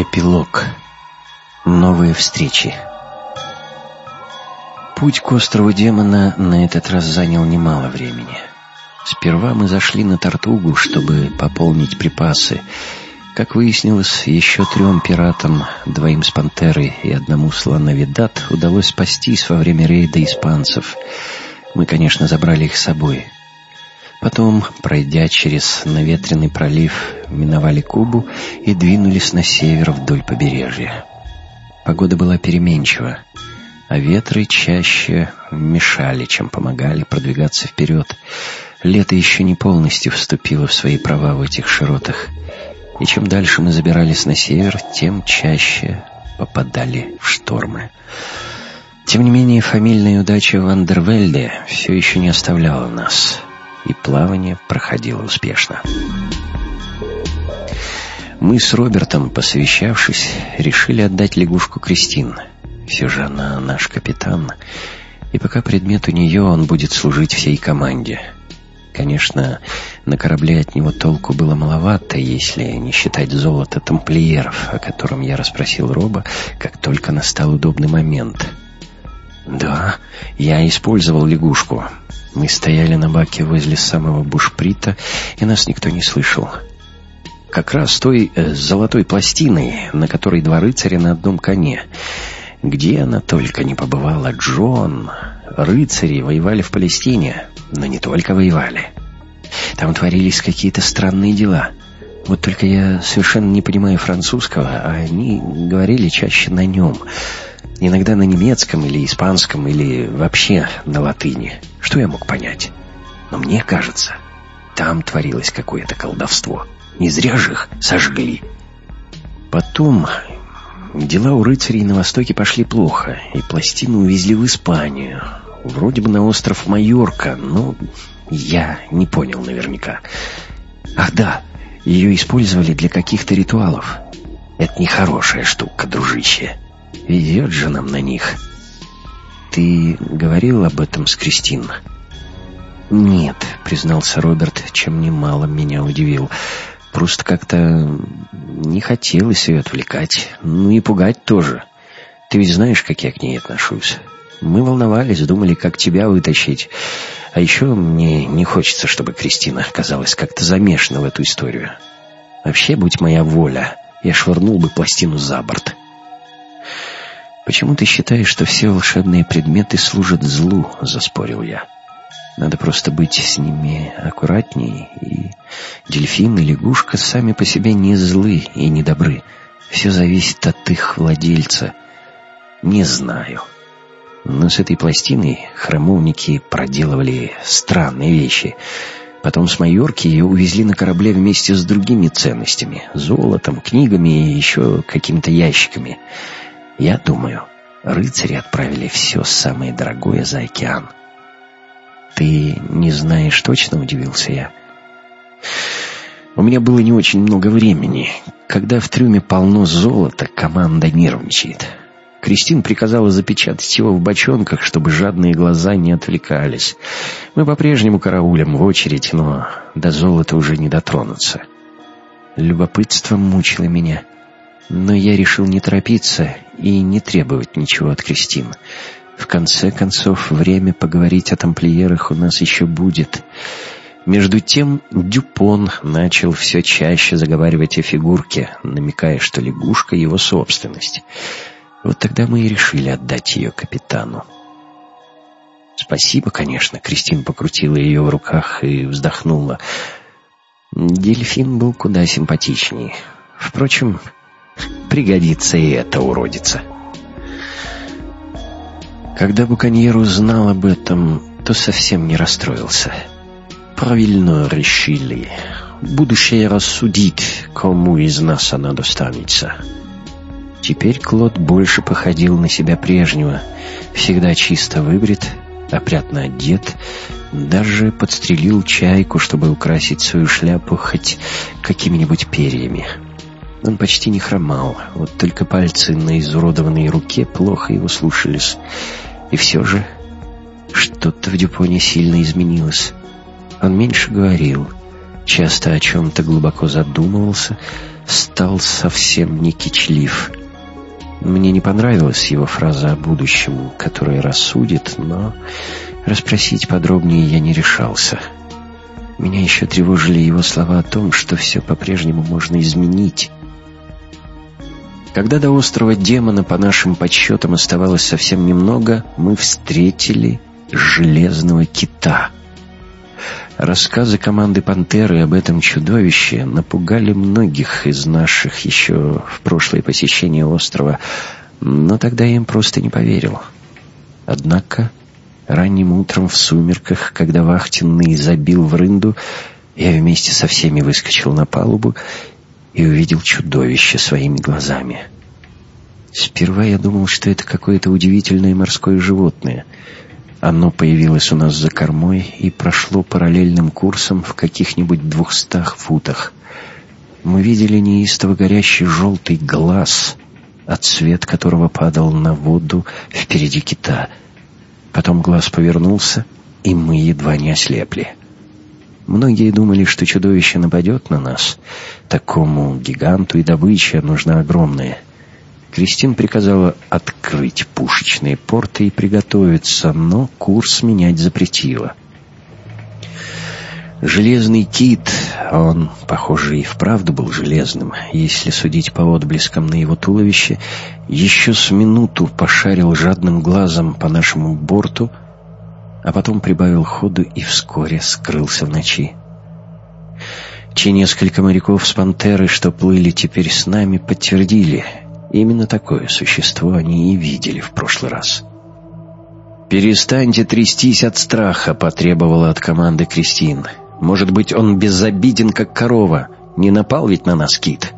Эпилог. Новые встречи. Путь к острову демона на этот раз занял немало времени. Сперва мы зашли на Тартугу, чтобы пополнить припасы. Как выяснилось, еще трем пиратам, двоим с Пантеры и одному слоновидат, удалось спастись во время рейда испанцев. Мы, конечно, забрали их с собой — Потом, пройдя через наветренный пролив, миновали Кубу и двинулись на север вдоль побережья. Погода была переменчива, а ветры чаще мешали, чем помогали продвигаться вперед. Лето еще не полностью вступило в свои права в этих широтах, и чем дальше мы забирались на север, тем чаще попадали в штормы. Тем не менее, фамильная удача Вандервельде все еще не оставляла нас — и плавание проходило успешно. Мы с Робертом, посовещавшись, решили отдать лягушку Кристин. Все же она наш капитан, и пока предмет у нее, он будет служить всей команде. Конечно, на корабле от него толку было маловато, если не считать золота тамплиеров, о котором я расспросил Роба, как только настал удобный момент. «Да, я использовал лягушку. Мы стояли на баке возле самого бушприта, и нас никто не слышал. Как раз той э, золотой пластиной, на которой два рыцаря на одном коне. Где она только не побывала, Джон. Рыцари воевали в Палестине, но не только воевали. Там творились какие-то странные дела. Вот только я совершенно не понимаю французского, а они говорили чаще на нем — Иногда на немецком или испанском, или вообще на латыни. Что я мог понять? Но мне кажется, там творилось какое-то колдовство. Не зря же их сожгли. Потом дела у рыцарей на Востоке пошли плохо, и пластину увезли в Испанию. Вроде бы на остров Майорка, но я не понял наверняка. Ах да, ее использовали для каких-то ритуалов. Это нехорошая штука, дружище. Везет же нам на них. Ты говорил об этом с Кристин? Нет, признался Роберт, чем немало меня удивил. Просто как-то не хотелось ее отвлекать. Ну и пугать тоже. Ты ведь знаешь, как я к ней отношусь. Мы волновались, думали, как тебя вытащить. А еще мне не хочется, чтобы Кристина оказалась как-то замешана в эту историю. Вообще, будь моя воля, я швырнул бы пластину за борт. «Почему ты считаешь, что все волшебные предметы служат злу?» — заспорил я. «Надо просто быть с ними аккуратнее, и дельфин и лягушка сами по себе не злы и не добры. Все зависит от их владельца. Не знаю». Но с этой пластиной храмовники проделывали странные вещи. Потом с Майорки ее увезли на корабле вместе с другими ценностями — золотом, книгами и еще какими-то ящиками — я думаю, рыцари отправили все самое дорогое за океан. Ты не знаешь точно, удивился я. У меня было не очень много времени. Когда в трюме полно золота, команда нервничает. Кристин приказала запечатать его в бочонках, чтобы жадные глаза не отвлекались. Мы по-прежнему караулим в очередь, но до золота уже не дотронуться. Любопытство мучило меня. Но я решил не торопиться и не требовать ничего от Кристин. В конце концов, время поговорить о тамплиерах у нас еще будет. Между тем Дюпон начал все чаще заговаривать о фигурке, намекая, что лягушка — его собственность. Вот тогда мы и решили отдать ее капитану. «Спасибо, конечно», — Кристин покрутила ее в руках и вздохнула. Дельфин был куда симпатичнее. Впрочем, Пригодится и эта уродица. Когда Буконьер узнал об этом, то совсем не расстроился. Правильно решили. Будущее рассудит, кому из нас она достанется. Теперь Клод больше походил на себя прежнего. Всегда чисто выбрит, опрятно одет, даже подстрелил чайку, чтобы украсить свою шляпу хоть какими-нибудь перьями. Он почти не хромал, вот только пальцы на изуродованной руке плохо его слушались. И все же что-то в Дюпоне сильно изменилось. Он меньше говорил, часто о чем-то глубоко задумывался, стал совсем не кичлив. Мне не понравилась его фраза о будущем, которая рассудит, но расспросить подробнее я не решался. Меня еще тревожили его слова о том, что все по-прежнему можно изменить. Когда до острова демона, по нашим подсчетам, оставалось совсем немного, мы встретили железного кита — Рассказы команды «Пантеры» об этом чудовище напугали многих из наших еще в прошлое посещение острова, но тогда я им просто не поверил. Однако ранним утром в сумерках, когда вахтенный забил в рынду, я вместе со всеми выскочил на палубу и увидел чудовище своими глазами. Сперва я думал, что это какое-то удивительное морское животное — оно появилось у нас за кормой и прошло параллельным курсом в каких-нибудь двухстах футах. Мы видели неистово горящий желтый глаз, отсвет которого падал на воду впереди кита. Потом глаз повернулся, и мы едва не ослепли. Многие думали, что чудовище нападет на нас. Такому гиганту и добыча нужна огромная — Кристин приказала открыть пушечные порты и приготовиться, но курс менять запретила. Железный кит, он, похоже, и вправду был железным, если судить по отблескам на его туловище, еще с минуту пошарил жадным глазом по нашему борту, а потом прибавил ходу и вскоре скрылся в ночи. Те несколько моряков с «Пантеры», что плыли теперь с нами, подтвердили — Именно такое существо они и видели в прошлый раз. «Перестаньте трястись от страха», — потребовала от команды Кристин. «Может быть, он безобиден, как корова. Не напал ведь на нас кит?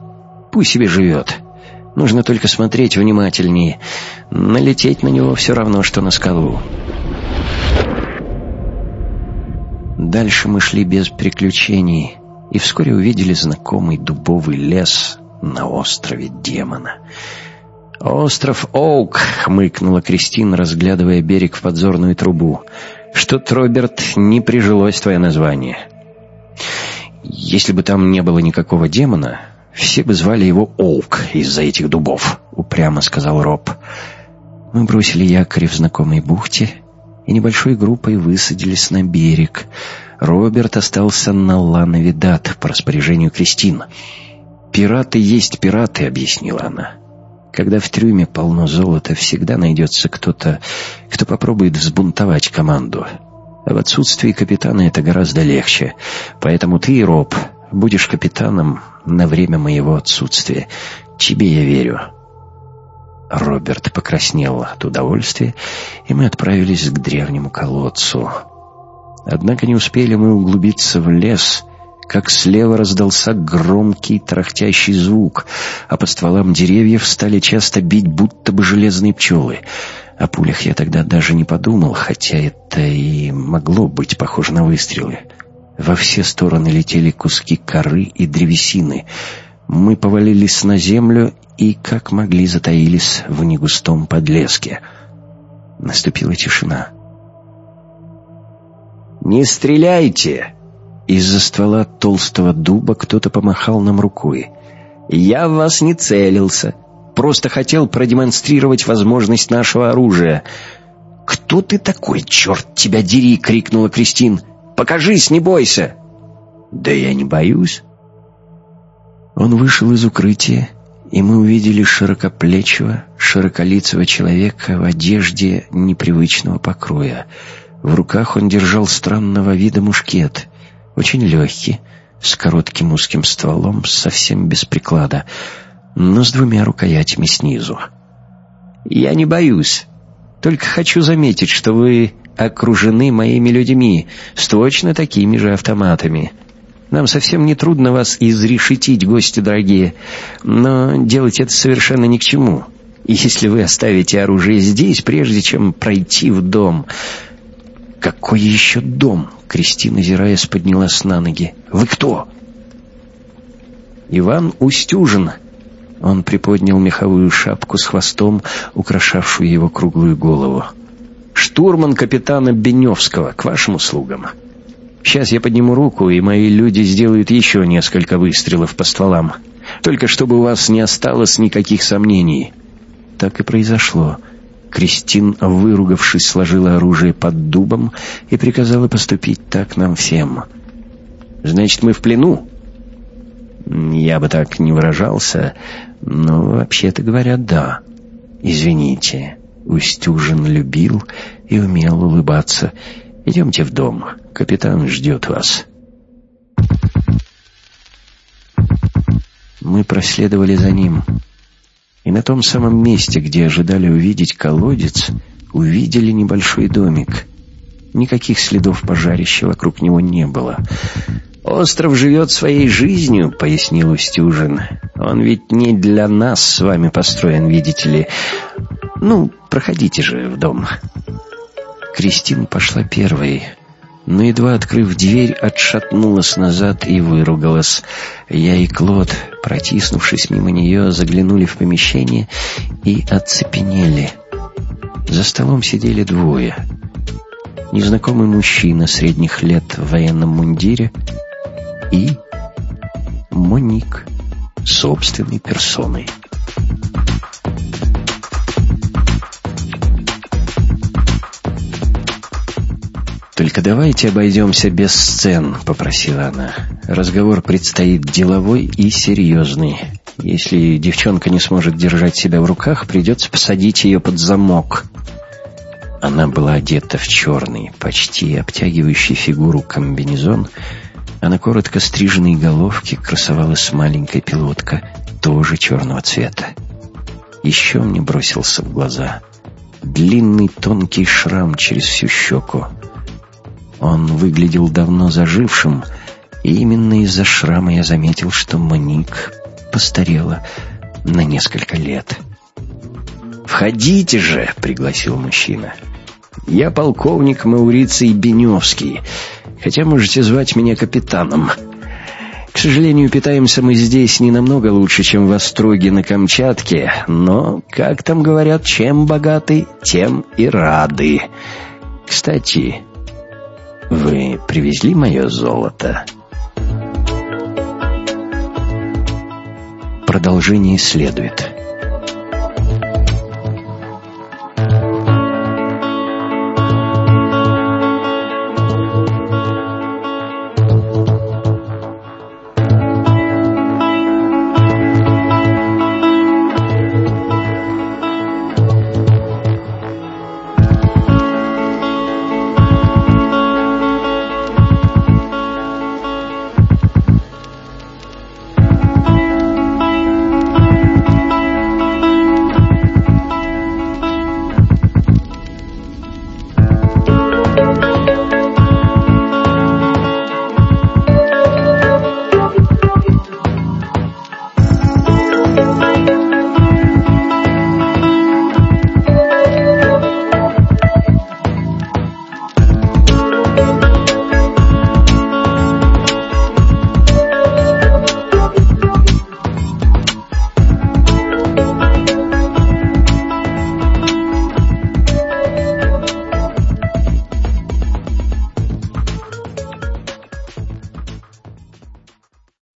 Пусть себе живет. Нужно только смотреть внимательнее. Налететь на него все равно, что на скалу». Дальше мы шли без приключений и вскоре увидели знакомый дубовый лес на острове демона. «Остров Оук!» — хмыкнула Кристина, разглядывая берег в подзорную трубу. «Что-то, Роберт, не прижилось твое название. Если бы там не было никакого демона, все бы звали его Оук из-за этих дубов», — упрямо сказал Роб. Мы бросили якорь в знакомой бухте и небольшой группой высадились на берег. Роберт остался на Лановидат по распоряжению Кристины. «Пираты есть пираты», — объяснила она. «Когда в трюме полно золота, всегда найдется кто-то, кто попробует взбунтовать команду. А в отсутствии капитана это гораздо легче. Поэтому ты, Роб, будешь капитаном на время моего отсутствия. Тебе я верю». Роберт покраснел от удовольствия, и мы отправились к древнему колодцу. Однако не успели мы углубиться в лес, как слева раздался громкий трахтящий звук, а по стволам деревьев стали часто бить будто бы железные пчелы. О пулях я тогда даже не подумал, хотя это и могло быть похоже на выстрелы. Во все стороны летели куски коры и древесины. Мы повалились на землю и, как могли, затаились в негустом подлеске. Наступила тишина. «Не стреляйте!» Из-за ствола толстого дуба кто-то помахал нам рукой. «Я в вас не целился. Просто хотел продемонстрировать возможность нашего оружия». «Кто ты такой, черт тебя дери!» — крикнула Кристин. «Покажись, не бойся!» «Да я не боюсь». Он вышел из укрытия, и мы увидели широкоплечего, широколицего человека в одежде непривычного покроя. В руках он держал странного вида мушкет очень легкий, с коротким узким стволом, совсем без приклада, но с двумя рукоятями снизу. «Я не боюсь. Только хочу заметить, что вы окружены моими людьми с точно такими же автоматами. Нам совсем не трудно вас изрешетить, гости дорогие, но делать это совершенно ни к чему. Если вы оставите оружие здесь, прежде чем пройти в дом, «Какой еще дом?» Кристина, зираясь, поднялась на ноги. «Вы кто?» «Иван Устюжин». Он приподнял меховую шапку с хвостом, украшавшую его круглую голову. «Штурман капитана Беневского, к вашим услугам. Сейчас я подниму руку, и мои люди сделают еще несколько выстрелов по стволам. Только чтобы у вас не осталось никаких сомнений». Так и произошло. Кристин, выругавшись, сложила оружие под дубом и приказала поступить так нам всем. «Значит, мы в плену?» «Я бы так не выражался, но вообще-то говоря, да. Извините, Устюжин любил и умел улыбаться. Идемте в дом, капитан ждет вас». Мы проследовали за ним. И на том самом месте, где ожидали увидеть колодец, увидели небольшой домик. Никаких следов пожарища вокруг него не было. «Остров живет своей жизнью», — пояснил Устюжин. «Он ведь не для нас с вами построен, видите ли. Ну, проходите же в дом». Кристина пошла первой, но, едва открыв дверь, отшатнулась назад и выругалась. Я и Клод, протиснувшись мимо нее, заглянули в помещение и оцепенели. За столом сидели двое. Незнакомый мужчина средних лет в военном мундире и Моник собственной персоной. «Только давайте обойдемся без сцен», — попросила она. «Разговор предстоит деловой и серьезный. Если девчонка не сможет держать себя в руках, придется посадить ее под замок». Она была одета в черный, почти обтягивающий фигуру комбинезон, а на коротко стриженной головке красовалась маленькая пилотка, тоже черного цвета. Еще мне бросился в глаза длинный тонкий шрам через всю щеку — он выглядел давно зажившим, и именно из-за шрама я заметил, что Моник постарела на несколько лет. «Входите же!» — пригласил мужчина. «Я полковник Мауриций Беневский, хотя можете звать меня капитаном. К сожалению, питаемся мы здесь не намного лучше, чем в Остроге на Камчатке, но, как там говорят, чем богаты, тем и рады. Кстати, вы привезли мое золото?» Продолжение следует.